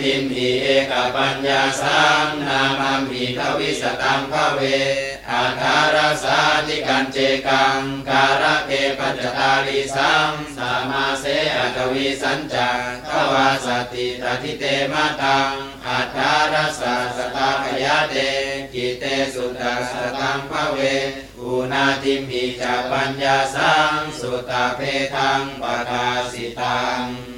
ทิมหิเอกปัญญาสังนามามิทวิสตังภเวอาคารสาธิกันเจกังการะเกปัจจตาลิสังสามาเสอัตวิสัญจังขวาสติตทิเตมาตังอัคารสาสตาขยาเตกิเตสุตัาสตังภเวอุนาทิมหิจาปัญญาสังสุตตาเพทังปะกาสิตัง